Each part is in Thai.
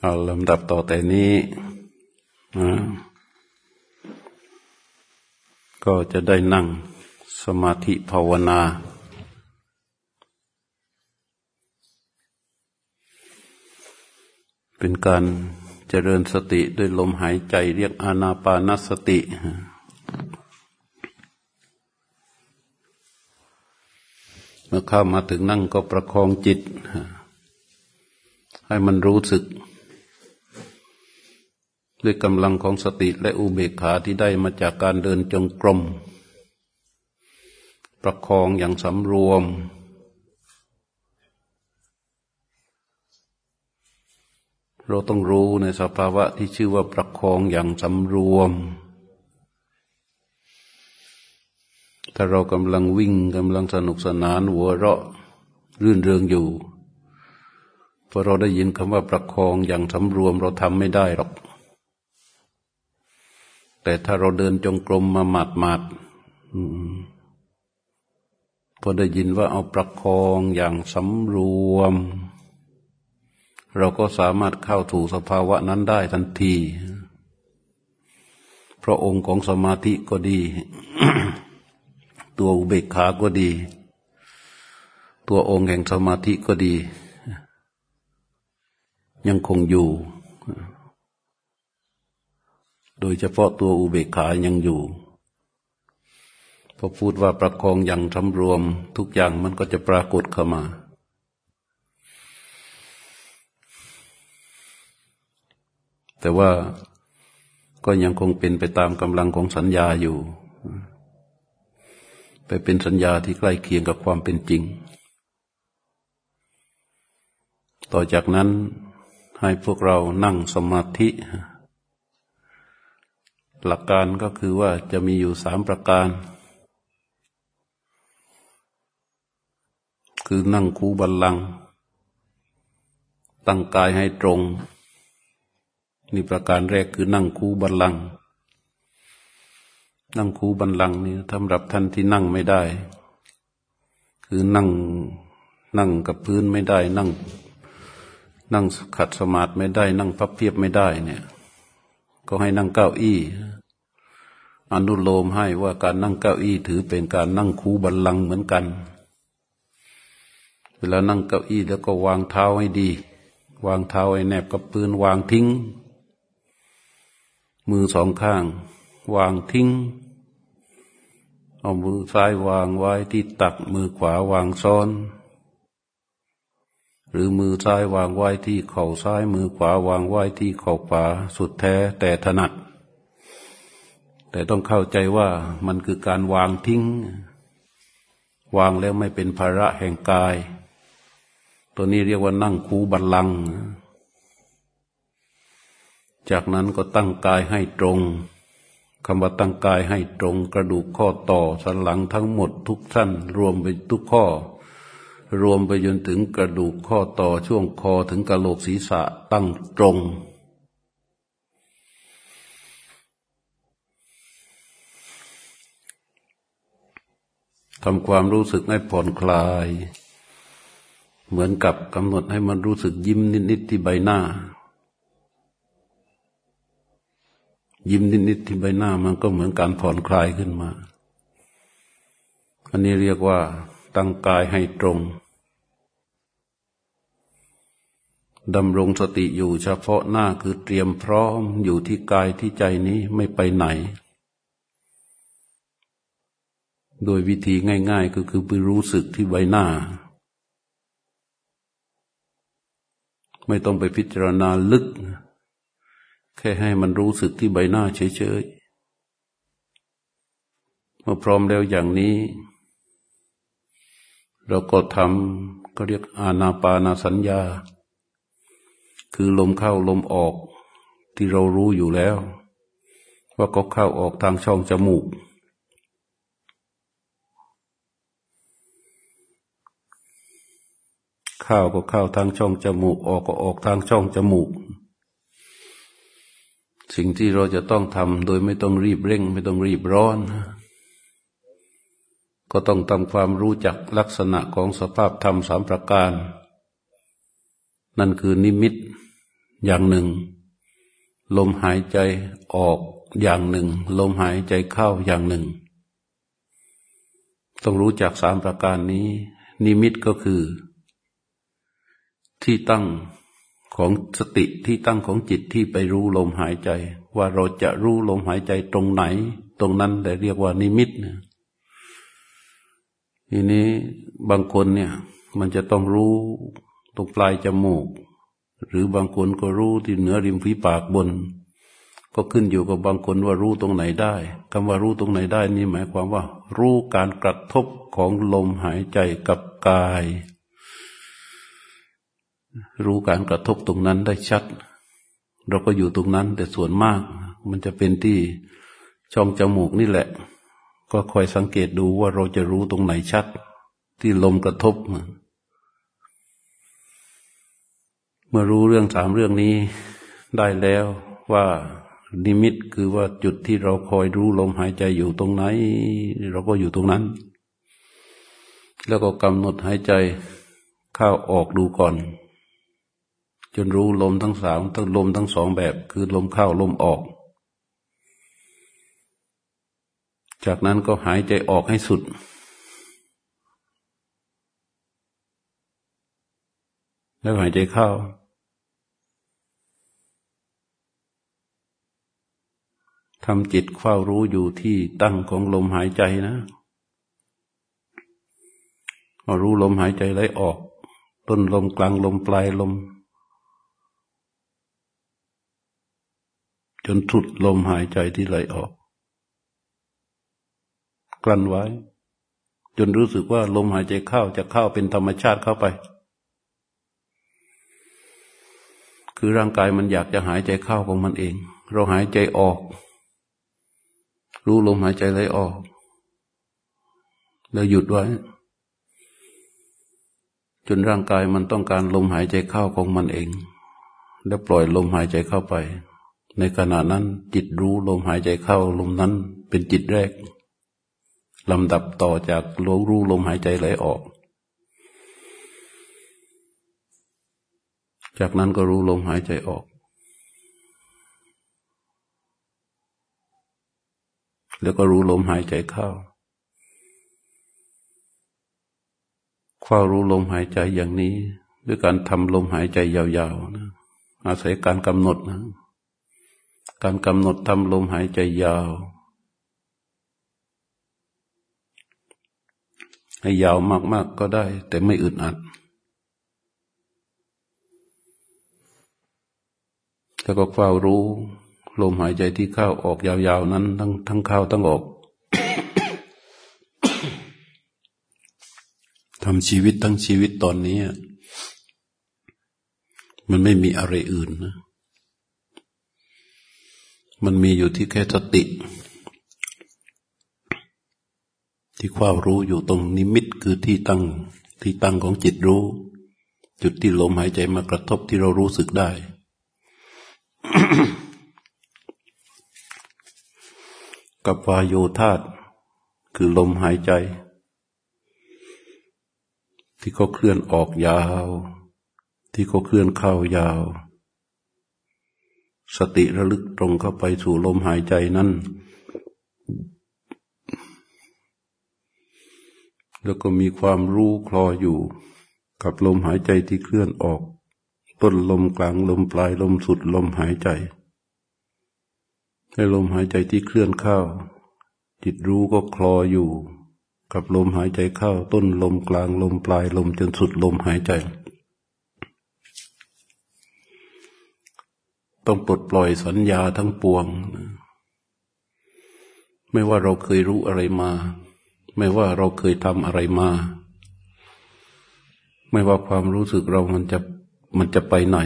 เอาลำดับต่อแต่นี้ก็จะได้นั่งสมาธิภาวนา เป็นการเจริญสติด้วยลมหายใจเรียกอานาปานสติ มื่อเข้ามาถึงนั่งก็ประคองจิต ให้มันรู้สึก ด้วยกำลังของสติและอุเบกขาที่ได้มาจากการเดินจงกรม ประคองอย่างสำรวม เราต้องรู้ในสภาวะที่ชื่อว่าประคองอย่างสำรวม ถ้าเรากำลังวิ่งกำลังสนุกสนาน หัวเราะรื่นเริงอยู่พอเราได้ยินคำว่าประคองอย่างสำรวมเราทำไม่ได้หรอก แต่ถ้าเราเดินจงกรมมาหมาดหมาดพอได้ยินว่าเอาประคองอย่างสำรวม เราก็สามารถเข้าถูกสภาวะนั้นได้ทันที เพราะองค์ของสมาธิก็ดี ตัวอุเบกขาก็ดี ตัวองค์แห่งสมาธิก็ดี ยังคงอยู่ โดยเฉพาะตัวอุเบกขายังอยู่พอพูดว่าประคองอย่างทำรวม ทุกอย่างมันก็จะปรากฏเข้ามาแต่ว่าก็ยังคงเป็นไปตามกำลังของสัญญาอยู่ ไปเป็นสัญญาที่ใกล้เคียงกับความเป็นจริง ต่อจากนั้นให้พวกเรานั่งสมาธิ หลักการก็คือว่าจะมีอยู่สามประการ คือนั่งคูบัลลัง ตั้งกายให้ตรง นี่ประการแรกคือนั่งคูบัลลัง นั่งคูบัลลังนี่สำหรับท่านที่นั่งไม่ได้ คือนั่งนั่งกับพื้นไม่ได้ นั่ง นั่งขัดสมาธิไม่ได้ นั่งพับเพียบไม่ได้ เนี่ย ก็ให้นั่งเก้าอี้อนุโลมให้ว่าการนั่งเก้าอี้ถือเป็นการนั่งคูบัลลังเหมือนกัน เวลานั่งเก้าอี้แล้วก็วางเท้าให้ดี วางเท้าให้แนบกับพื้นวางทิ้ง มือสองข้าง วางทิ้ง เอามือซ้ายวางไว้ที่ตักมือขวาวางซ้อน หรือมือซ้ายวางไว้ที่เข่าซ้ายมือขวาวางไว้ที่เข่าขวาสุดแท้แต่ถนัด แต่ต้องเข้าใจว่ามันคือการวางทิ้ง วางแล้วไม่เป็นภาระแห่งกาย ตัวนี้เรียกว่านั่งคูบัลลังจากนั้นก็ตั้งกายให้ตรง คำว่าตั้งกายให้ตรงกระดูกข้อต่อสันหลังทั้งหมดทุกสั้นรวมไปทุกข้อ รวมไปจนถึงกระดูกข้อต่อช่วงคอถึงกระโหลกศีรษะตั้งตรงทำความรู้สึกให้ผ่อนคลาย เหมือนกับกำหนดให้มันรู้สึกยิ้มนิดๆที่ใบหน้า ยิ้มนิดๆที่ใบหน้ามันก็เหมือนการผ่อนคลายขึ้นมา อันนี้เรียกว่า ตั้งกายให้ตรงดำรงสติอยู่เฉพาะหน้าคือเตรียมพร้อมอยู่ที่กายที่ใจนี้ไม่ไปไหน โดยวิธีง่ายๆก็คือไปรู้สึกที่ใบหน้า ไม่ต้องไปพิจารณาลึก แค่ให้มันรู้สึกที่ใบหน้าเฉยๆเมื่อพร้อมแล้วอย่างนี้ เราก็ทำก็เรียกอาณาปานาสัญญา คือลมเข้าลมออกที่เรารู้อยู่แล้ว ว่าก็เข้าออกทางช่องจมูกข้าวก็เข้าทางช่องจมูก ออกก็ออกทางช่องจมูก สิ่งที่เราจะต้องทำโดยไม่ต้องรีบเร่ง ไม่ต้องรีบร้อน ก็ต้องทำความรู้จักลักษณะของสภาพธรรมสามประการ นั่นคือนิมิตอย่างหนึ่ง ลมหายใจออกอย่างหนึ่ง ลมหายใจเข้าอย่างหนึ่ง ต้องรู้จักสามประการนี้ นิมิตก็คือ ที่ตั้ง ของสติที่ตั้งของจิตที่ไปรู้ลมหายใจ ว่าเราจะรู้ลมหายใจตรงไหน ตรงนั้นแต่เรียกว่านิมิตนะทีนี้บางคนเนี่ย มันจะต้องรู้ตรงปลายจมูก หรือบางคนก็รู้ที่เหนือริมฝีปากบน ก็ขึ้นอยู่กับบางคนว่ารู้ตรงไหนได้คำว่ารู้ตรงไหนได้นี่หมายความว่า รู้การกระทบของลมหายใจกับกาย รู้การกระทบตรงนั้นได้ชัด เราก็อยู่ตรงนั้น แต่ส่วนมาก มันจะเป็นที่ช่องจมูกนี่แหละ ก็คอยสังเกตดูว่าเราจะรู้ตรงไหนชัด ที่ลมกระทบ เมื่อรู้เรื่องสามเรื่องนี้ได้แล้วว่านิมิตคือว่าจุดที่เราคอยรู้ลมหายใจอยู่ตรงไหน เราก็อยู่ตรงนั้น แล้วก็กำหนดหายใจเข้าออกดูก่อน จนรู้ลมทั้งสามทั้งลมทั้งสองแบบ คือลมเข้าลมออก จากนั้นก็หายใจออกให้สุด แล้วหายใจเข้า ทำจิตเฝ้ารู้อยู่ที่ตั้งของลมหายใจนะเอรู้ลมหายใจไหลออก ต้นลมกลางลมปลายลม จนทุดลมหายใจที่ไหลออก กลั้นไว้ จนรู้สึกว่าลมหายใจเข้าจะเข้าเป็นธรรมชาติเข้าไป คือร่างกายมันอยากจะหายใจเข้าของมันเอง เราหายใจออก รู้ลมหายใจไหลออก แล้วหยุดไว้ จนร่างกายมันต้องการลมหายใจเข้าของมันเอง แล้วปล่อยลมหายใจเข้าไป ในขณะนั้นจิตรู้ลมหายใจเข้าลมนั้นเป็นจิตแรกลำดับต่อจากรู้รู้ลมหายใจไหลออก จากนั้นก็รู้ลมหายใจออก แล้วก็รู้ลมหายใจเข้าคว้ารู้ลมหายใจอย่างนี้ ด้วยการทำลมหายใจยาวๆนะอาศัยการกำหนดนะ การกำหนดทำลมหายใจยาว ให้ยาวมากๆก็ได้ แต่ไม่อึดอัด แล้วก็เฝ้ารู้ลมหายใจที่เข้าออกยาวๆนั้น ทั้งทั้งเข้าทั้งออกทำชีวิตทั้งชีวิตตอนนี้ มันไม่มีอะไรอื่นนะ มันมีอยู่ที่แค่สติ ที่ความรู้อยู่ตรงนิมิตคือที่ตั้งที่ตั้งของจิตรู้ จุดที่ลมหายใจมากระทบที่เรารู้สึกได้ กับวายโยธาตคือลมหายใจ ที่เขาเคลื่อนออกยาว ที่เขาเคลื่อนเข้ายาว สติระลึกตรงเข้าไปสู่ลมหายใจนั้น แล้วก็มีความรู้คลออยู่กับลมหายใจที่เคลื่อนออก ต้นลมกลางลมปลายลมสุดลมหายใจ ให้ลมหายใจที่เคลื่อนเข้า จิตรู้ก็คลออยู่ กับลมหายใจเข้า ต้นลมกลางลมปลายลมจนสุดลมหายใจ ต้องปลดปล่อยสัญญาทั้งปวง ไม่ว่าเราเคยรู้อะไรมา ไม่ว่าเราเคยทำอะไรมา ไม่ว่าความรู้สึกเรามันจะมันจะไปไหน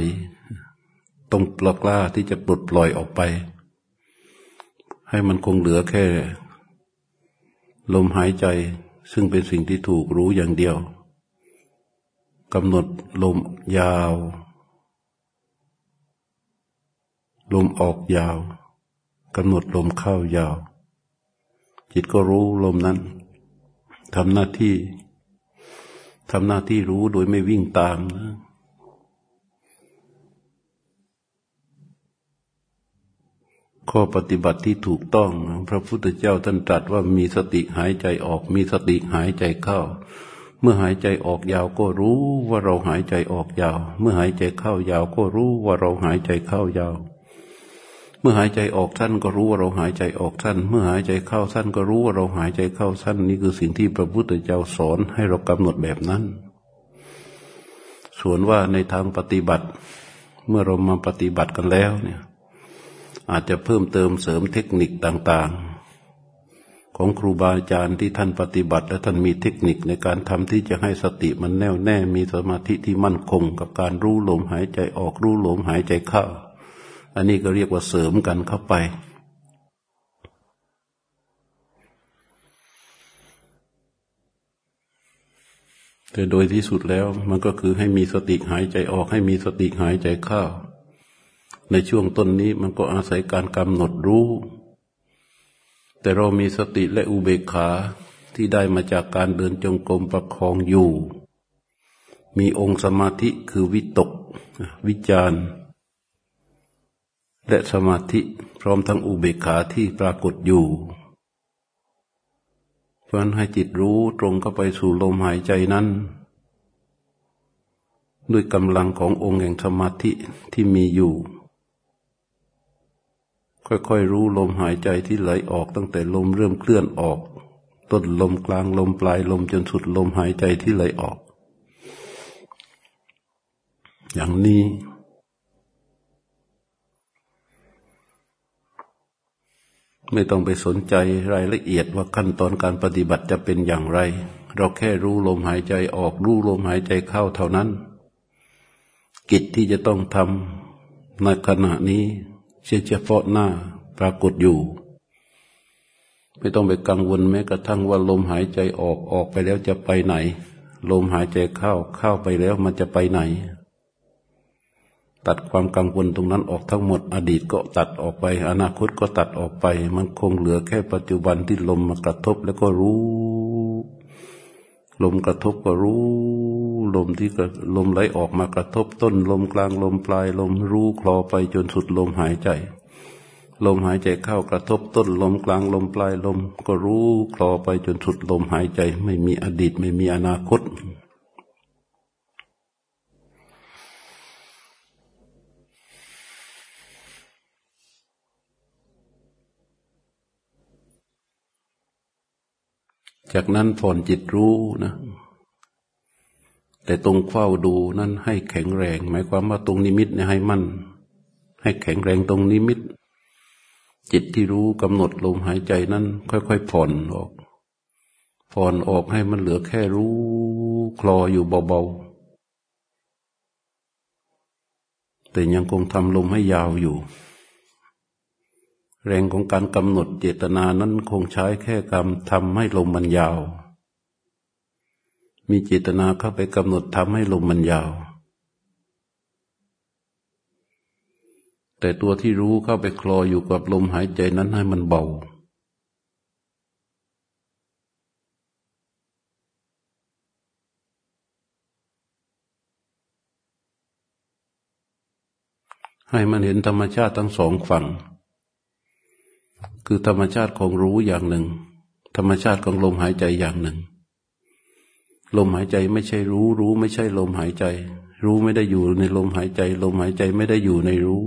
ต้องปลกล้าที่จะปลดปล่อยออกไป ให้มันคงเหลือแค่ ลมหายใจ ซึ่งเป็นสิ่งที่ถูกรู้อย่างเดียวกำหนดลมยาว ลมออกยาวกำหนดลมเข้ายาว จิตก็รู้ลมนั้นทำหน้าที่ทำหน้าที่รู้โดยไม่วิ่งตามนะข้อปฏิบัติที่ถูกต้อง พระพุทธเจ้าท่านตรัสว่ามีสติหายใจออก มีสติหายใจเข้า เมื่อหายใจออกยาวก็รู้ว่าเราหายใจออกยาว เมื่อหายใจเข้ายาวก็รู้ว่าเราหายใจเข้ายาว มื่อหายใจออกสั้นก็รู้ว่าเราหายใจออกสั้นเมื่อหายใจเข้าสั้นก็รู้ว่าเราหายใจเข้าสั้นนี่คือสิ่งที่พระพุทธเจ้าสอนให้เรากำหนดแบบนั้น ส่วนว่าในทางปฏิบัติ เมื่อเรามาปฏิบัติกันแล้วเนี่ย อาจจะเพิ่มเติมเสริมเทคนิคต่างๆ ของครูบาอาจารย์ที่ท่านปฏิบัติ และท่านมีเทคนิคในการทำที่จะให้สติมันแน่วแน่ มีสมาธิที่มั่นคง กับการรู้ลมหายใจออกรู้ลมหายใจเข้า อันนี้ก็เรียกว่าเสริมกันเข้าไป แต่โดยที่สุดแล้วมันก็คือให้มีสติหายใจออกให้มีสติหายใจเข้า ในช่วงต้นนี้มันก็อาศัยการกำหนดรู้ แต่เรามีสติและอุเบกขาที่ได้มาจากการเดินจงกรมประคองอยู่ มีองค์สมาธิคือวิตก วิจาร และสมาธิพร้อมทั้งอุเบกขาที่ปรากฏอยู่เพราะนั้นให้จิตรู้ตรงเข้าไปสู่ลมหายใจนั้น ด้วยกำลังขององค์แห่งสมาธิที่มีอยู่ ค่อยๆรู้ลมหายใจที่ไหลออกตั้งแต่ลมเริ่มเคลื่อนออก ต้นลมกลางลมปลายลมจนสุดลมหายใจที่ไหลออก อย่างนี้ ไม่ต้องไปสนใจรายละเอียดว่าขั้นตอนการปฏิบัติจะเป็นอย่างไร เราแค่รู้ลมหายใจออกรู้ลมหายใจเข้าเท่านั้น กิจที่จะต้องทำในขณะนี้เฉพาะหน้าปรากฏอยู่ ไม่ต้องไปกังวลแม้กระทั่งว่าลมหายใจออกออกไปแล้วจะไปไหน ลมหายใจเข้าเข้าไปแล้วมันจะไปไหน ตัดความกังวลตรงนั้นออกทั้งหมด อดีตก็ตัดออกไป อนาคตก็ตัดออกไป มันคงเหลือแค่ปัจจุบันที่ลมมากระทบแล้วก็รู้ ลมกระทบก็รู้ ลมที่ลมไหลออกมากระทบต้น ลมกลางลมปลาย ลมรู้คลอไปจนสุดลมหายใจ ลมหายใจเข้ากระทบต้น ลมกลางลมปลายลม ก็รู้คลอไปจนสุดลมหายใจ ไม่มีอดีตไม่มีอนาคต จากนั้นผ่อนจิตรู้นะ แต่ตรงเฝ้าดูนั้นให้แข็งแรง หมายความว่าตรงนิมิตเนี่ยให้มั่น ให้แข็งแรงตรงนิมิต จิตที่รู้กำหนดลมหายใจนั้น ค่อยๆผ่อนออกผ่อนออกให้มันเหลือแค่รู้คลออยู่เบาๆแต่ยังคงทำลมให้ยาวอยู่ แรงของการกำหนดเจตนานั้นคงใช้แค่กรรมทำให้ลมมันยาว มีเจตนาเข้าไปกำหนดทำให้ลมมันยาว แต่ตัวที่รู้เข้าไปคลออยู่กับลมหายใจนั้นให้มันเบา ให้มันเห็นธรรมชาติทั้งสองฝั่ง คือธรรมชาติของรู้อย่างหนึ่ง ธรรมชาติของลมหายใจอย่างหนึ่ง ลมหายใจไม่ใช่รู้ รู้ไม่ใช่ลมหายใจ รู้ไม่ได้อยู่ในลมหายใจ ลมหายใจไม่ได้อยู่ในรู้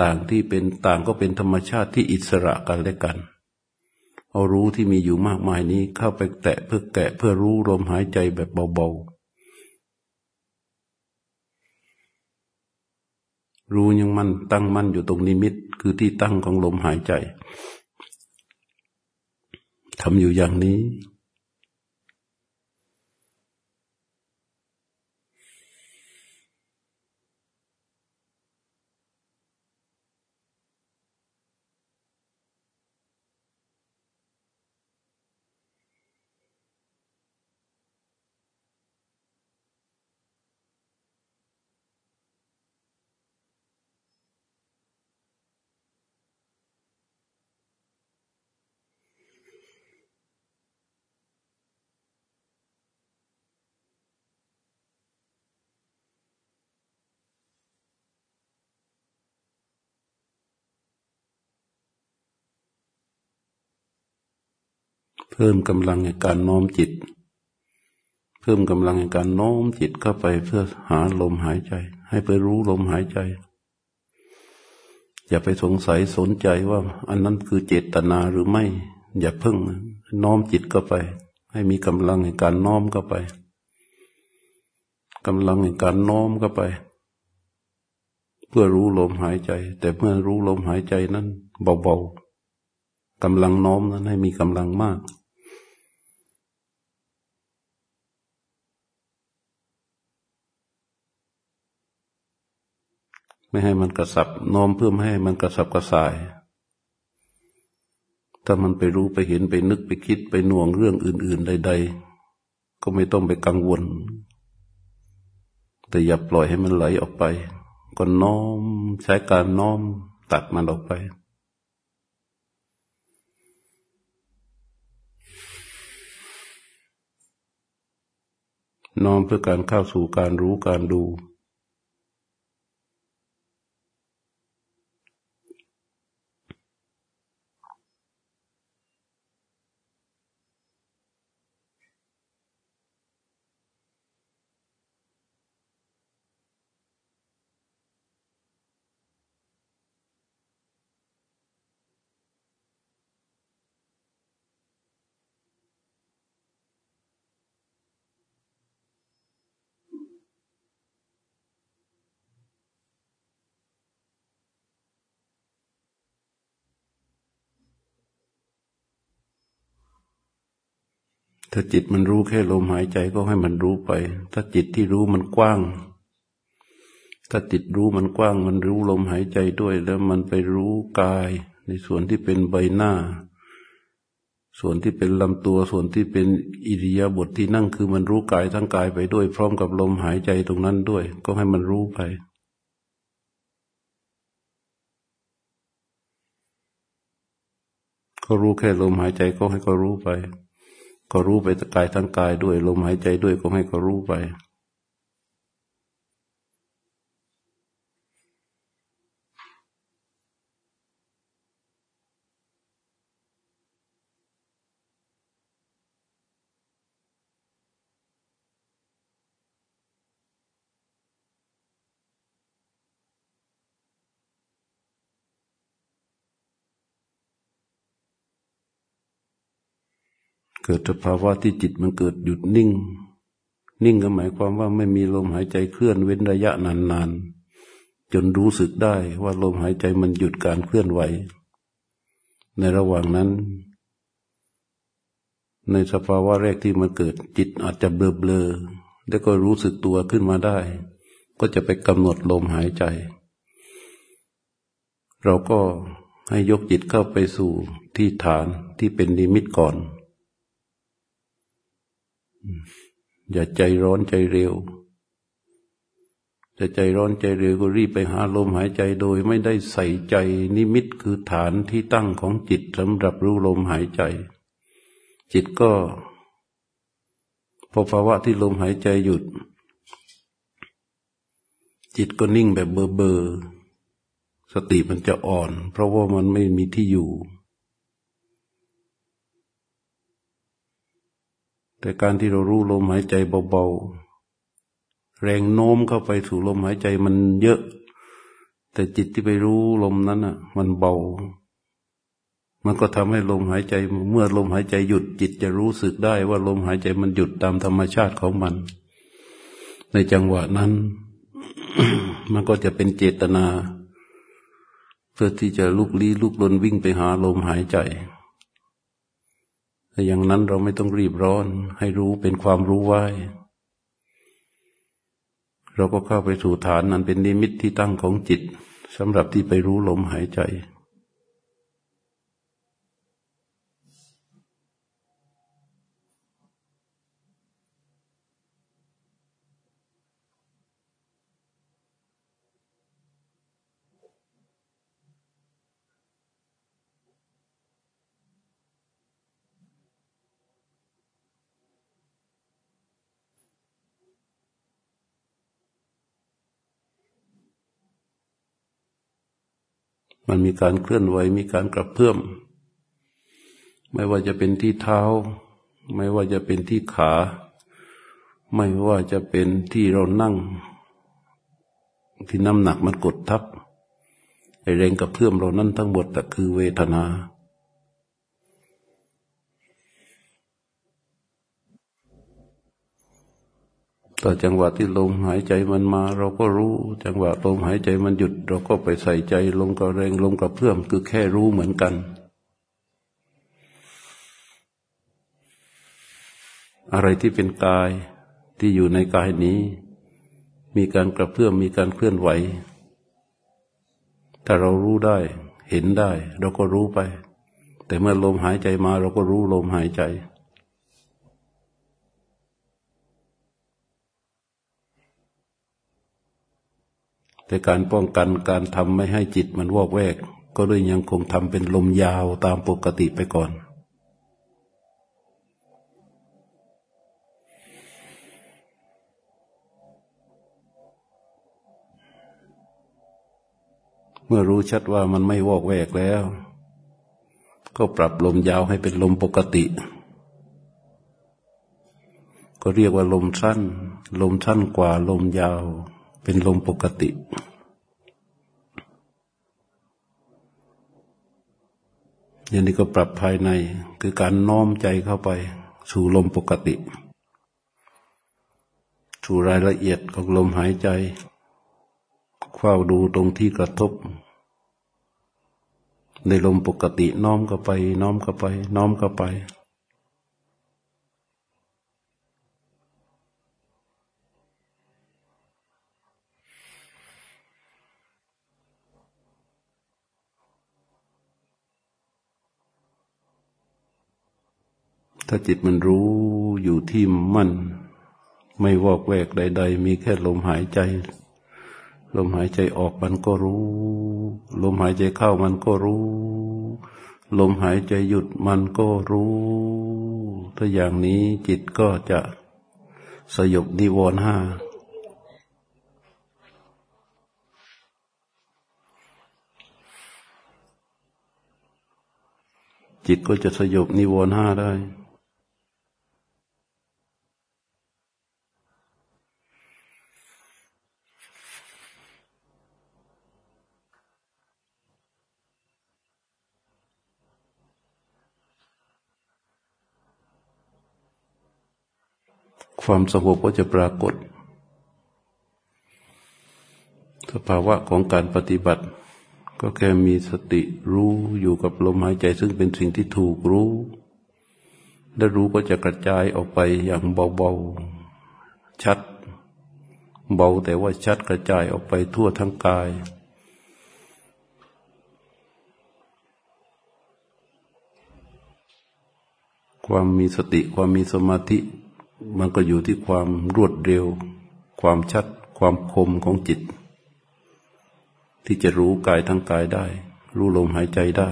ต่างที่เป็นต่างก็เป็นธรรมชาติที่อิสระกันและกัน เอารู้ที่มีอยู่มากมายนี้เข้าไปแตะเพื่อแกะเพื่อรู้ลมหายใจแบบเบาๆ รู้ยังมั่นตั้งมั่นอยู่ตรงนิมิต คือที่ตั้งของลมหายใจทำอยู่อย่างนี้ พิ่มกำลังในการน้อมจิต เพิ่มกำลังในการน้อมจิตเข้าไปเพื่อหาลมหายใจ ให้ไปรู้ลมหายใจ อย่าไปสงสัยสนใจว่า อันนั้นคือเจตนาหรือไม่ อย่าเพิ่งน้อมจิตเข้าไป ให้มีกำลังในการน้อมเข้าไปกำลังในการน้อมเข้าไป เพื่อรู้ลมหายใจ แต่เมื่อรู้ลมหายใจนั้นเบาๆกำลังน้อมนั้นให้มีกำลังมาก ไม่ให้มันกระสับน้อมเพื่อไม่ให้มันกระสับกระส่าย ถ้ามันไปรู้ไปเห็นไปนึกไปคิดไปหน่วงเรื่องอื่น ๆ ใด ๆ ก็ไม่ต้องไปกังวล แต่อย่าปล่อยให้มันไหลออกไป ก็น้อมใช้การน้อมตัดมันออกไปน้อมเพื่อการเข้าสู่การรู้การดู ถ้าจิตมันรู้แค่ลมหายใจก็ให้มันรู้ไป ถ้าจิตที่รู้มันกว้าง ถ้าจิตรู้มันกว้าง มันรู้ลมหายใจด้วย แล้วมันไปรู้กาย ในส่วนที่เป็นใบหน้า ส่วนที่เป็นลำตัวส่วนที่เป็นอิริยาบถทที่นั่งคือมันรู้กายทั้งกายไปด้วย พร้อมกับลมหายใจตรงนั้นด้วย ก็ให้มันรู้ไปก็รู้แค่ลมหายใจก็ให้ก็รู้ไป ก็รู้ไปกายทั้งกายด้วย ลมหายใจด้วยก็ให้ก็รู้ไป เกิดสภาวะที่จิตมันเกิดหยุดนิ่ง นิ่งก็หมายความว่าไม่มีลมหายใจเคลื่อนเว้นระยะนานๆ จนรู้สึกได้ว่าลมหายใจมันหยุดการเคลื่อนไหว ในระหว่างนั้น ในสภาวะแรกที่มันเกิดจิตอาจจะเบลอเบลอแล้วก็รู้สึกตัวขึ้นมาได้ ก็จะไปกำหนดลมหายใจ เราก็ให้ยกจิตเข้าไปสู่ที่ฐานที่เป็นนิมิตก่อน อย่าใจร้อนใจเร็วจะใจร้อนใจเร็วก็รีบไปหาลมหายใจโดยไม่ได้ใส่ใจนิมิตคือฐานที่ตั้งของจิตสำหรับรู้ลมหายใจ จิตก็พอภาวะที่ลมหายใจหยุด จิตก็นิ่งแบบเบอเบอสติมันจะอ่อน เพราะว่ามันไม่มีที่อยู่ แต่การที่เรารู้ลมหายใจเบาๆ แรงโน้มเข้าไปสู่ลมหายใจมันเยอะ แต่จิตที่ไปรู้ลมนั้นอะ มันเบา มันก็ทำให้ลมหายใจ เมื่อลมหายใจหยุดจิตจะรู้สึกได้ว่าลมหายใจมันหยุดตามธรรมชาติของมัน ในจังหวะนั้น มันก็จะเป็นเจตนา เพื่อที่จะลุกลี้ลุกลนวิ่งไปหาลมหายใจ แต่อย่างนั้นเราไม่ต้องรีบร้อน ให้รู้เป็นความรู้ไว้ เราก็เข้าไปสู่ฐานนั้นเป็นนิมิตที่ตั้งของจิตสำหรับที่ไปรู้ลมหายใจ มันมีการเคลื่อนไหวมีการกระเพื่อม ไม่ว่าจะเป็นที่เท้า ไม่ว่าจะเป็นที่ขา ไม่ว่าจะเป็นที่เรานั่ง ที่น้ำหนักมันกดทับไอแรงกระเพื่อมเรานั้นทั้งหมดแต่คือเวทนา ต่อจังหวะที่ลมหายใจมันมา เราก็รู้ จังหวะลมหายใจมันหยุด เราก็ไปใส่ใจลมกับแรงลมกับเพื่อมคือแค่รู้เหมือนกัน อะไรที่เป็นกายที่อยู่ในกายนี้ มีการกระเพื่อมมีการเคลื่อนไหว ถ้าเรารู้ได้เห็นได้ เราก็รู้ไป แต่เมื่อลมหายใจมา เราก็รู้ลมหายใจ แต่การป้องกันการทำไม่ให้จิตมันวอกแวก ก็เลยยังคงทำเป็นลมยาวตามปกติไปก่อนเมื่อรู้ชัดว่ามันไม่วอกแวกแล้ว ก็ปรับลมยาวให้เป็นลมปกติ ก็เรียกว่าลมสั้น ลมสั้นกว่าลมยาว เป็นลมปกติ อย่างนี้ก็ปรับภายในคือการน้อมใจเข้าไป สู่ลมปกติ สู่รายละเอียดของลมหายใจเฝ้าดูตรงที่กระทบ ในลมปกติน้อมเข้าไป น้อมเข้าไป น้อมเข้าไป ถ้าจิตมันรู้อยู่ที่มั่น ไม่วอกแวกใด ๆ มีแค่ลมหายใจ ลมหายใจออกมันก็รู้ ลมหายใจเข้ามันก็รู้ ลมหายใจหยุดมันก็รู้ ถ้าอย่างนี้จิตก็จะสยบนิวรณ์ห้าจิตก็จะสยบนิวรณ์ห้าได้ ความสงบก็จะปรากฏ สภาวะของการปฏิบัติ ก็แค่มีสติรู้อยู่กับลมหายใจ ซึ่งเป็นสิ่งที่ถูกรู้ และรู้ก็จะกระจายออกไปอย่างเบาๆ ชัด เบาแต่ว่าชัดกระจายออกไปทั่วทั้งกายความมีสติความมีสมาธิ มันก็อยู่ที่ความรวดเร็ว ความชัด ความคมของจิต ที่จะรู้กายทั้งกายได้ รู้ลมหายใจได้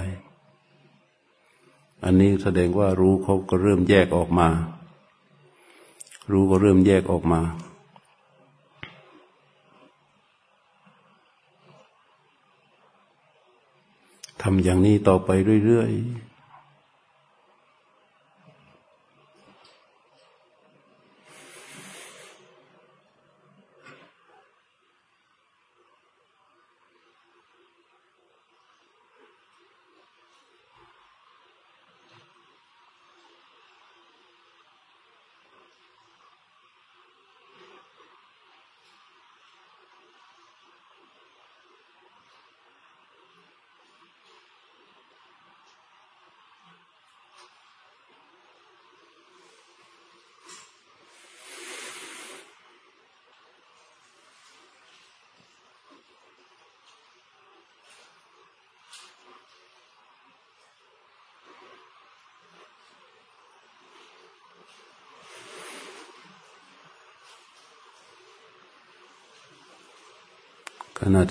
อันนี้แสดงว่ารู้เขาก็เริ่มแยกออกมา รู้ก็เริ่มแยกออกมาทำอย่างนี้ต่อไปเรื่อยๆ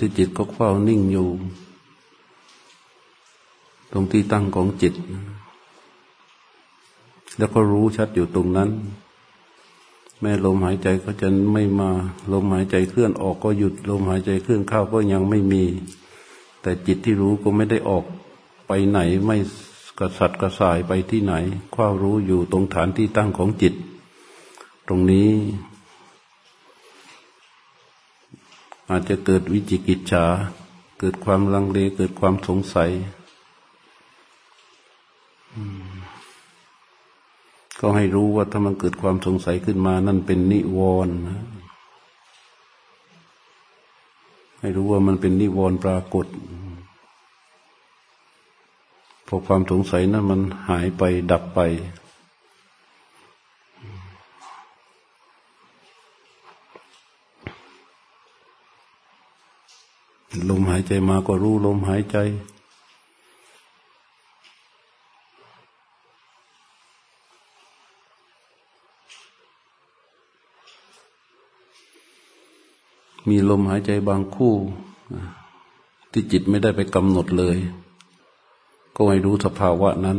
ที่จิตก็เฝ้านิ่งอยู่ ตรงที่ตั้งของจิต แล้วก็รู้ชัดอยู่ตรงนั้น แม่ลมหายใจก็จะไม่มา ลมหายใจเคลื่อนออกก็หยุด ลมหายใจเคลื่อนเข้าก็ยังไม่มี แต่จิตที่รู้ก็ไม่ได้ออกไปไหนไม่กระสัดกระส่ายไปที่ไหนความรู้อยู่ตรงฐานที่ตั้งของจิต ตรงนี้ อาจจะเกิดวิจิกิจฉาเกิดความลังเลเกิดความสงสัยก็ให้รู้ว่าถ้ามันเกิดความสงสัยขึ้นมา นั่นเป็นนิวรณ์ให้รู้ว่ามันเป็นนิวรณ์ปรากฏ พอความสงสัยนั้นมันหายไปดับไป ลมหายใจมาก็รู้ลมหายใจ มีลมหายใจบางคู่ ที่จิตไม่ได้ไปกำหนดเลย ก็ให้รู้สภาวะนั้น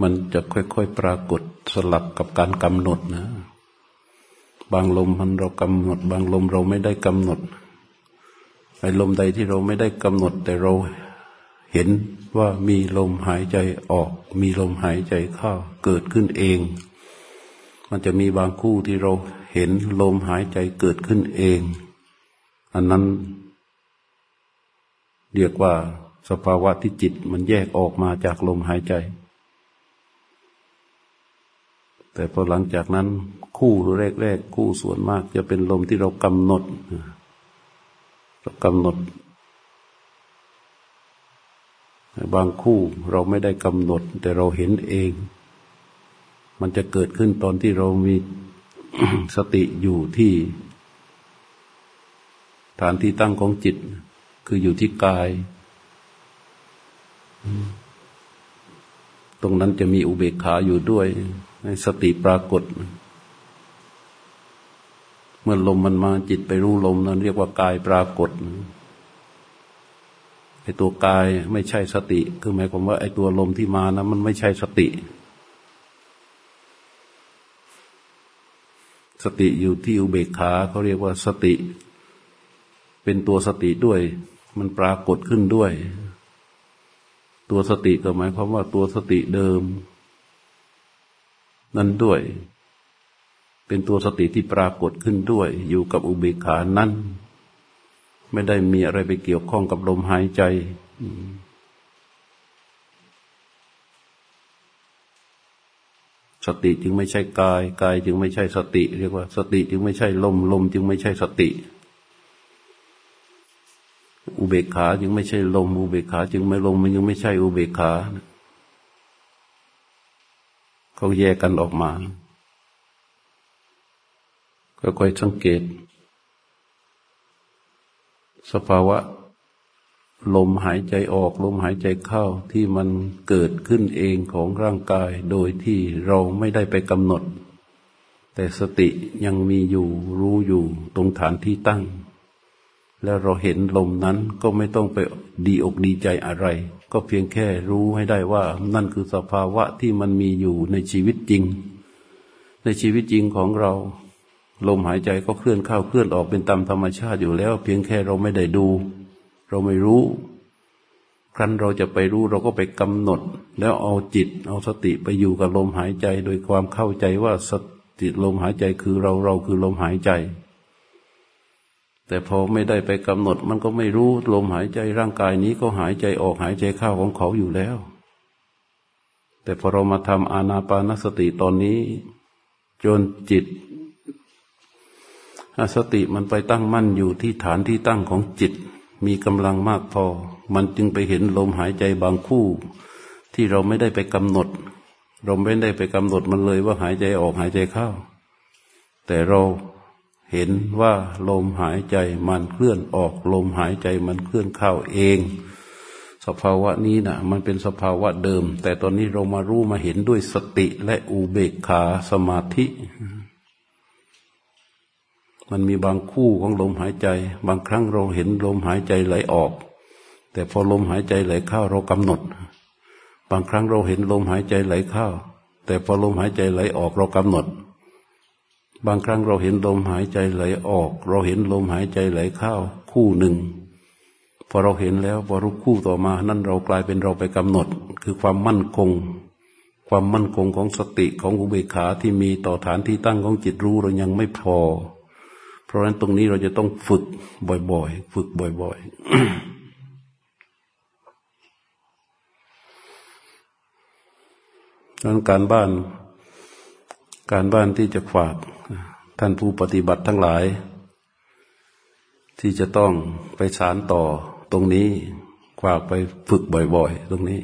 มันจะค่อยๆปรากฏสลับกับการกำหนดนะ บางลมมันเรากำหนด บางลมเราไม่ได้กำหนด ไอ้ลมใดที่เราไม่ได้กำหนด แต่เราเห็นว่ามีลมหายใจออก มีลมหายใจเข้าเกิดขึ้นเอง มันจะมีบางคู่ที่เราเห็นลมหายใจเกิดขึ้นเอง อันนั้น เรียกว่าสภาวะที่จิตมันแยกออกมาจากลมหายใจ แต่พอหลังจากนั้นคู่แรกๆคู่ส่วนมากจะเป็นลมที่เรากำหนด กำหนด บางคู่เราไม่ได้กำหนด แต่เราเห็นเอง มันจะเกิดขึ้นตอนที่เรามีสติอยู่ที่ ฐานที่ตั้งของจิต คืออยู่ที่กาย ตรงนั้นจะมีอุเบกขาอยู่ด้วยในสติปรากฏ เมื่อลมมันมาจิตไปรู้ลมนั้น เรียกว่ากายปรากฏไอตัวกายไม่ใช่สติ คือหมายความว่าไอตัวลมที่มานะมันไม่ใช่สติ สติอยู่ที่อุเบกขาเขาเรียกว่าสติ เป็นตัวสติด้วย มันปรากฏขึ้นด้วย ตัวสติก็หมายความว่าตัวสติเดิม นั้นด้วย เป็นตัวสติที่ปรากฏขึ้นด้วย อยู่กับอุเบกขานั้น ไม่ได้มีอะไรไปเกี่ยวข้องกับลมหายใจสติจึงไม่ใช่กาย กายจึงไม่ใช่สติ เรียกว่า สติจึงไม่ใช่ลม ลม จึงไม่ใช่สติ อุเบกขาจึงไม่ใช่ลม อุเบกขา จึงไม่ลมมันยังไม่ใช่อุเบกขาเขาแยกกันออกมา ก็ค่อยสังเกต สภาวะ ลมหายใจออก ลมหายใจเข้าที่มันเกิดขึ้นเองของร่างกายโดยที่เราไม่ได้ไปกำหนด แต่สติยังมีอยู่รู้อยู่ตรงฐานที่ตั้ง แล้วเราเห็นลมนั้นก็ไม่ต้องไปดีอกดีใจอะไร ก็เพียงแค่รู้ให้ได้ว่า นั่นคือสภาวะที่มันมีอยู่ในชีวิตจริง ในชีวิตจริงของเรา ลมหายใจก็เคลื่อนเข้าเคลื่อนออกเป็นตามธรรมชาติอยู่แล้ว เพียงแค่เราไม่ได้ดู เราไม่รู้ ครั้นเราจะไปรู้เราก็ไปกำหนด แล้วเอาจิต เอาสติไปอยู่กับลมหายใจ โดยความเข้าใจว่าสติลมหายใจคือเราเราคือลมหายใจ แต่พอไม่ได้ไปกำหนด มันก็ไม่รู้ลมหายใจร่างกายนี้ก็หายใจออกหายใจเข้าของเขาอยู่แล้ว แต่พอเรามาทำอานาปานสติตอนนี้ จนจิต สติมันไปตั้งมั่นอยู่ที่ฐานที่ตั้งของจิต มีกำลังมากพอ มันจึงไปเห็นลมหายใจบางคู่ ที่เราไม่ได้ไปกำหนด เราไม่ได้ไปกำหนดมันเลยว่าหายใจออกหายใจเข้า แต่เราเห็นว่าลมหายใจมันเคลื่อนออกลมหายใจมันเคลื่อนเข้าเอง สภาวะนี้นะมันเป็นสภาวะเดิม แต่ตอนนี้เรามารู้มาเห็นด้วยสติและอุเบกขาสมาธิ มันมีบางคู่ของลมหายใจ บางครั้งเราเห็นลมหายใจไหลออก แต่พอลมหายใจไหลเข้าเรากำหนด บางครั้งเราเห็นลมหายใจไหลเข้า แต่พอลมหายใจไหลออกเรากำหนด บางครั้งเราเห็นลมหายใจไหลออก เราเห็นลมหายใจไหลเข้าคู่หนึ่ง พอเราเห็นแล้วพอรู้คู่ต่อมานั่นเรากลายเป็นเราไปกำหนด คือความมั่นคง ความมั่นคงของสติของอุเบกขาที่มีต่อฐานที่ตั้งของจิตรู้เรายังไม่พอ เพราะฉะนั้นตรงนี้เราจะต้องฝึกบ่อยๆ ฝึกบ่อยๆนั้นการบ้าน การบ้านที่จะฝากท่านผู้ปฏิบัติทั้งหลาย ที่จะต้องไปสารต่อตรงนี้ฝากไปฝึกบ่อยๆ ตรงนี้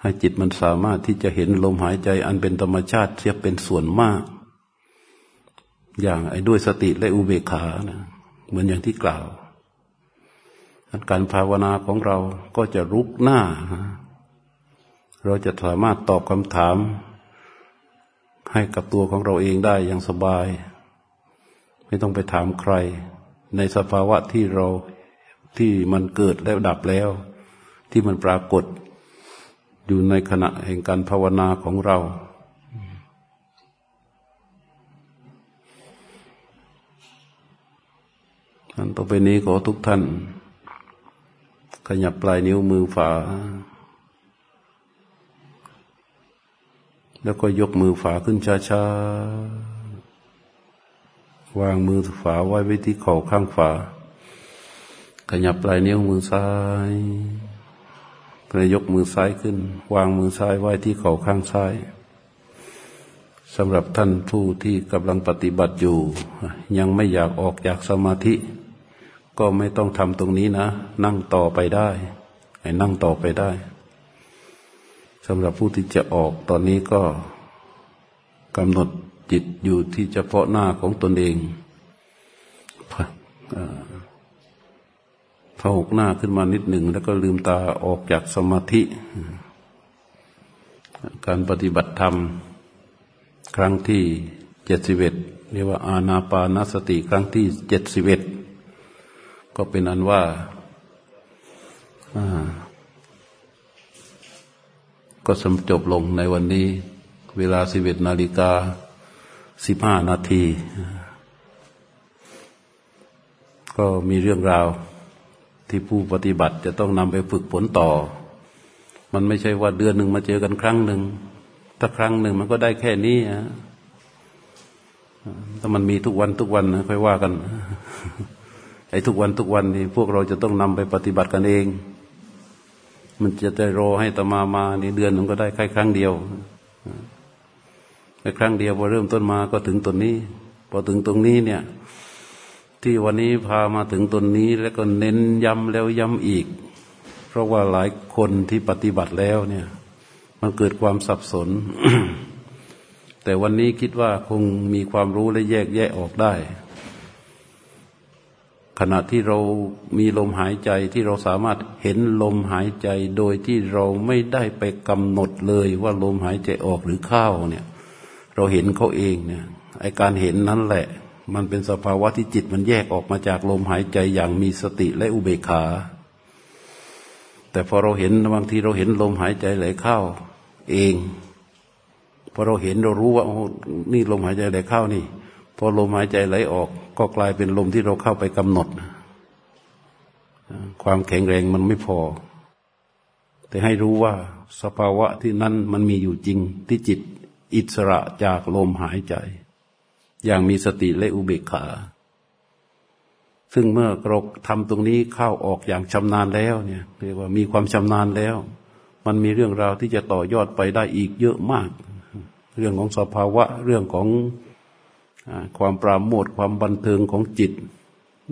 ให้จิตมันสามารถที่จะเห็นลมหายใจอันเป็นธรรมชาติเทียบเป็นส่วนมาก อย่างไอ้ด้วยสติและอุเบกขานะเหมือนอย่างที่กล่าวการภาวนาของเราก็จะรุกหน้า เราจะสามารถตอบคำถาม ให้กับตัวของเราเองได้อย่างสบาย ไม่ต้องไปถามใคร ในสภาวะที่เราที่มันเกิดแล้วดับแล้ว ที่มันปรากฏ อยู่ในขณะแห่งการภาวนาของเรา อันต่อไปนี้ขอทุกท่าน ขยับปลายนิ้วมือฝา แล้วก็ยกมือฝาขึ้นช้าๆ วางมือฝาไว้ไว้ที่เข่าข้างฝา ขยับปลายนิ้วมือซ้ายเลยยกมือซ้ายขึ้น วางมือซ้ายไว้ที่เข่าข้างซ้ายสำหรับท่านผู้ที่กำลังปฏิบัติอยู่ ยังไม่อยากออกจากสมาธิ ก็ไม่ต้องทำตรงนี้นะ นั่งต่อไปได้ให้นั่งต่อไปได้สำหรับผู้ที่จะออกตอนนี้ก็กำหนดจิตอยู่ที่เฉพาะหน้าของตนเองพหกหน้าขึ้นมานิดหนึ่ง แล้วก็ลืมตาออกจากสมาธิ การปฏิบัติธรรม ครั้งที่เจ็ดสิบเอ็ดเรียกว่าอาณาปานสติครั้งที่เจ็ดสิบเอ็ด ก็เป็นอันว่าก็สมจบลงในวันนี้ เวลาสิบเอ็ดนาฬิกาสิบห้านาที ก็มีเรื่องราวที่ผู้ปฏิบัติจะต้องนำไปฝึกฝนต่อ มันไม่ใช่ว่าเดือนหนึ่งมาเจอกันครั้งหนึ่ง ถ้าครั้งหนึ่งมันก็ได้แค่นี้ะถ้ามันมีทุกวันทุกวันนะค่อยว่ากัน ไอ้ทุกวันทุกวันนี่พวกเราจะต้องนำไปปฏิบัติกันเอง มันจะได้รอให้ตมามาในเดือนหนึ่งก็ได้แค่ครั้งเดียวแค่ครั้งเดียวพอเริ่มต้นมาก็ถึงตนนี้ พอถึงตรงนี้เนี่ย ที่วันนี้พามาถึงตนนี้ แล้วก็เน้นย้ำแล้วย้ำอีก เพราะว่าหลายคนที่ปฏิบัติแล้วเนี่ย มันเกิดความสับสน แต่วันนี้คิดว่าคงมีความรู้และแยกแยะออกได้ ขณะที่เรามีลมหายใจที่เราสามารถเห็นลมหายใจโดยที่เราไม่ได้ไปกำหนดเลยว่าลมหายใจออกหรือเข้าเนี่ย เราเห็นเขาเองเนี่ยไอการเห็นนั้นแหละ มันเป็นสภาวะที่จิตมันแยกออกมาจากลมหายใจอย่างมีสติและอุเบกขา แต่พอเราเห็นบางทีเราเห็นลมหายใจไหลเข้าเองพอเราเห็นเรารู้ว่านี่ลมหายใจไหลเข้านี่ พอลมหายใจไหลออก ก็กลายเป็นลมที่เราเข้าไปกำหนด ความแข็งแรงมันไม่พอ แต่ให้รู้ว่าสภาวะที่นั่นมันมีอยู่จริงที่จิตอิสระจากลมหายใจ อย่างมีสติและอุเบกขา ซึ่งเมื่อเราทำตรงนี้เข้าออกอย่างชำนาญแล้วเนี่ยเรียกว่ามีความชำนาญแล้ว มันมีเรื่องราวที่จะต่อยอดไปได้อีกเยอะมาก เรื่องของสภาวะเรื่องของ ความปราโมทความบันเทิงของจิต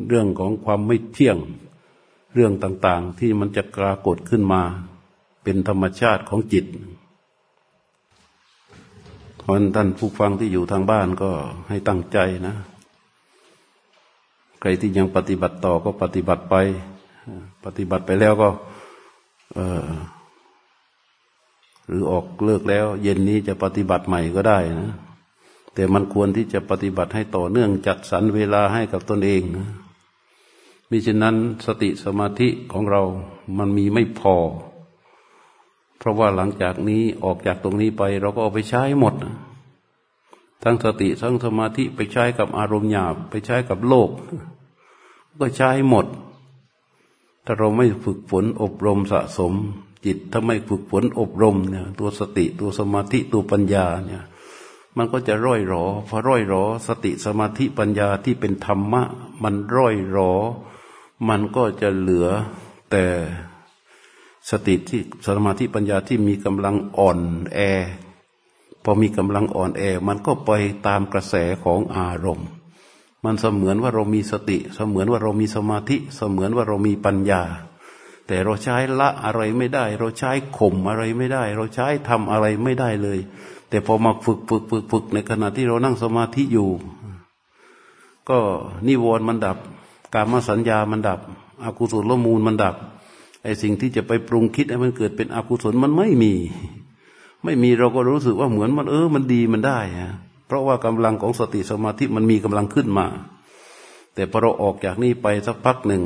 เรื่องของความไม่เที่ยงเรื่องต่างๆ ที่มันจะปรากฏขึ้นมา เป็นธรรมชาติของจิตเพราะท่านผู้ฟังที่อยู่ทางบ้านก็ให้ตั้งใจนะ ใครที่ยังปฏิบัติต่อก็ปฏิบัติไป ปฏิบัติไปแล้วก็หรือออกเลิกแล้ว เย็นนี้จะปฏิบัติใหม่ก็ได้นะ แต่มันควรที่จะปฏิบัติให้ต่อเนื่องจัดสรรเวลาให้กับตนเองมิฉะนั้นสติสมาธิของเรามันมีไม่พอ เพราะว่าหลังจากนี้ออกจากตรงนี้ไป เราก็เอาไปใช้หมด ทั้งสติทั้งสมาธิไปใช้กับอารมณ์หยาบไปใช้กับโลก ก็ใช้หมด ถ้าเราไม่ฝึกฝนอบรมสะสม จิตถ้าไม่ฝึกฝนอบรมเนี่ยตัวสติตัวสมาธิตัวปัญญาเนี่ย มันก็จะร่อยหรอพอร่อยหรอ สติสมาธิปัญญาที่เป็นธรรมะ มันร่อยหรอ มันก็จะเหลือแต่สติที่สมาธิปัญญาที่มีกำลังอ่อนแอ พอมีกำลังอ่อนแอ มันก็ไปตามกระแสของอารมณ์ มันเสมือนว่าเรามีสติ เสมือนว่าเรามีสมาธิ เสมือนว่าเรามีปัญญา แต่เราใช้ละอะไรไม่ได้ เราใช้ข่มอะไรไม่ได้ เราใช้ทำอะไรไม่ได้เลย แต่พอมาฝึกฝึกฝึกฝึกในขณะที่เรานั่งสมาธิอยู่ ก็นิวรณ์มันดับ การมาสัญญามันดับ อกุศลมูลมันดับไอสิ่งที่จะไปปรุงคิดให้มันเกิดเป็นอกุศลมันไม่มี ไม่มีเราก็รู้สึกว่าเหมือนมันเออ มันดีมันได้ฮะเพราะว่ากำลังของสติสมาธิมันมีกำลังขึ้นมา แต่พอเราออกจากนี้ไปสักพักหนึ่ง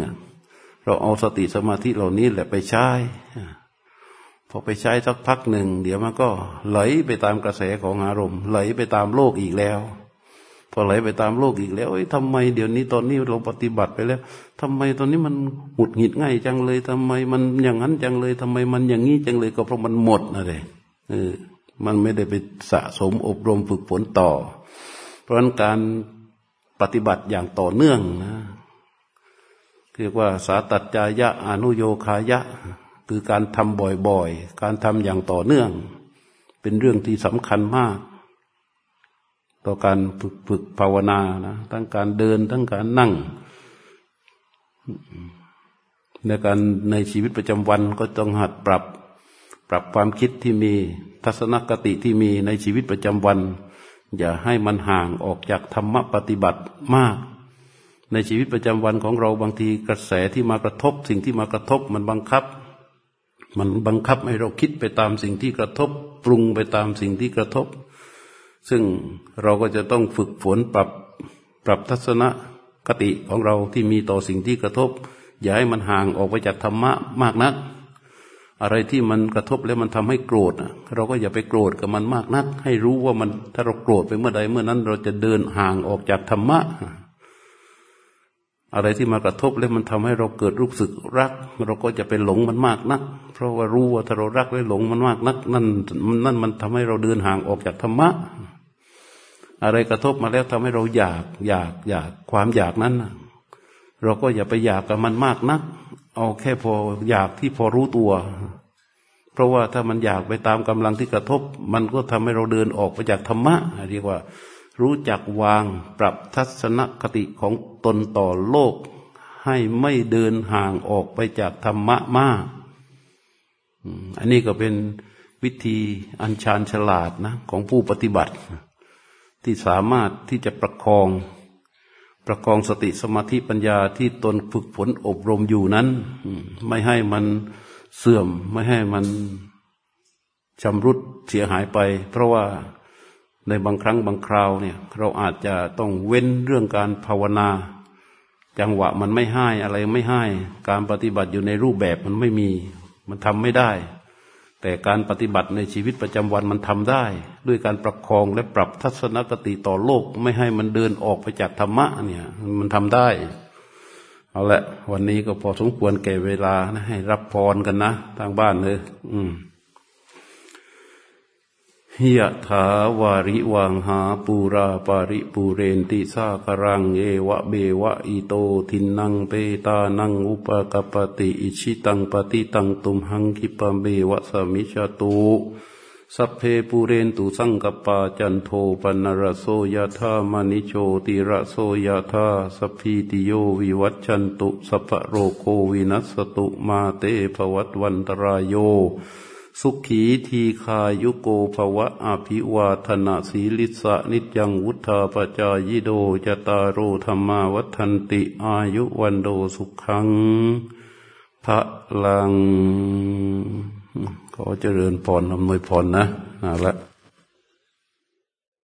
เราเอาสติสมาธิเหล่านี้แหละไปใช้ พอไปใช้สักพักหนึ่ง เดี๋ยวมันก็ไหลไปตามกระแสของอารมณ์ ไหลไปตามโลกอีกแล้ว พอไหลไปตามโลกอีกแล้วเอ้ยทำไมเดี๋ยวนี้ตอนนี้เราปฏิบัติไปแล้วทำไมตอนนี้มันหุดหงิดง่ายจังเลยทำไมมันอย่างนั้นจังเลยทำไมมันอย่างนี้จังเลยก็เพราะมันหมดนะเลยเออมันไม่ได้ไปสะสมอบรมฝึกฝนต่อ เพราะฉะนั้นการปฏิบัติอย่างต่อเนื่องนะเรียกว่าสาตัจจายะอนุโยคายะ คือการทำบ่อยๆ การทำอย่างต่อเนื่อง เป็นเรื่องที่สำคัญมาก ต่อการฝึกฝึกภาวนานะทั้งการเดินทั้งการนั่ง ในการในชีวิตประจำวันก็ต้องหัดปรับ ปรับความคิดที่มีทัศนคติที่มีในชีวิตประจำวัน อย่าให้มันห่างออกจากธรรมปฏิบัติมากในชีวิตประจำวันของเราบางทีกระแสที่มากระทบ สิ่งที่มากระทบมันบังคับ มันบังคับให้เราคิดไปตามสิ่งที่กระทบ ปรุงไปตามสิ่งที่กระทบ ซึ่งเราก็จะต้องฝึกฝนปรับปรับทัศนคติของเราที่มีต่อสิ่งที่กระทบ อย่าให้มันห่างออกไปจากธรรมะมากนัก อะไรที่มันกระทบแล้วมันทำให้โกรธเราก็อย่าไปโกรธกับมันมากนัก ให้รู้ว่ามันถ้าเราโกรธไปเมื่อใดเมื่อนั้น เราจะเดินห่างออกจากธรรมะ อะไรที่มากระทบแล้วมันทำให้เราเกิดรู้สึกรัก เราก็จะไปหลงมันมากนัก เพราะว่ารู้ว่าถ้าเรารักและหลงมันมากนัก นั่นนั่นมันทำให้เราเดินห่างออกจากธรรมะ อะไรกระทบมาแล้วทำให้เราอยากอยากอยากความอยากนั้นเราก็อย่าไปอยากกับมันมากนัก เอาแค่พออยากที่พอรู้ตัว เพราะว่าถ้ามันอยากไปตามกำลังที่กระทบ มันก็ทำให้เราเดินออกไปจากธรรมะเรียกว่า รู้จักวางปรับทัศนคติของตนต่อโลก ให้ไม่เดินห่างออกไปจากธรรมะมาก อันนี้ก็เป็นวิธีอัญชานฉลาดนะของผู้ปฏิบัติ ที่สามารถที่จะประคอง ประคองสติสมาธิปัญญาที่ตนฝึกฝนอบรมอยู่นั้น ไม่ให้มันเสื่อมไม่ให้มันชำรุดเสียหายไป เพราะว่า ในบางครั้งบางคราวเนี่ย เราอาจจะต้องเว้นเรื่องการภาวนา จังหวะมันไม่ให้อะไรไม่ให้ การปฏิบัติอยู่ในรูปแบบมันไม่มี มันทำไม่ได้ แต่การปฏิบัติในชีวิตประจำวันมันทำได้ ด้วยการประคองและปรับทัศนคติต่อโลก ไม่ให้มันเดินออกไปจากธรรมะเนี่ย มันทำได้ เอาละวันนี้ก็พอสมควรแก่เวลานะให้รับพรกันนะทางบ้านเลยอืม ยะถาวาริวังหาปูราปาริปูเรนติสากรังเอวะเบวะอิโตทินังเปตานังอุปกปติอิชิตังปฏิตังตุมหังคิปะเบวะสมิชตุสัพเพปูเรนตุสังกปาจันโทปนรโสยธามณิโชติระโสยธาสัพพิติโยวิวัตชันตุสัพโรโควินัสตุมาเตภวัตวันตรายโย สุขีทีคายุโกภวะอภิวาธนาสีลิสะนิจังวุธาปจายิโดจตารโรธรรมาวัฒนติอายุวันโดสุขังพระลัง ขอเจริญพรอำนวยพรนะเอาละ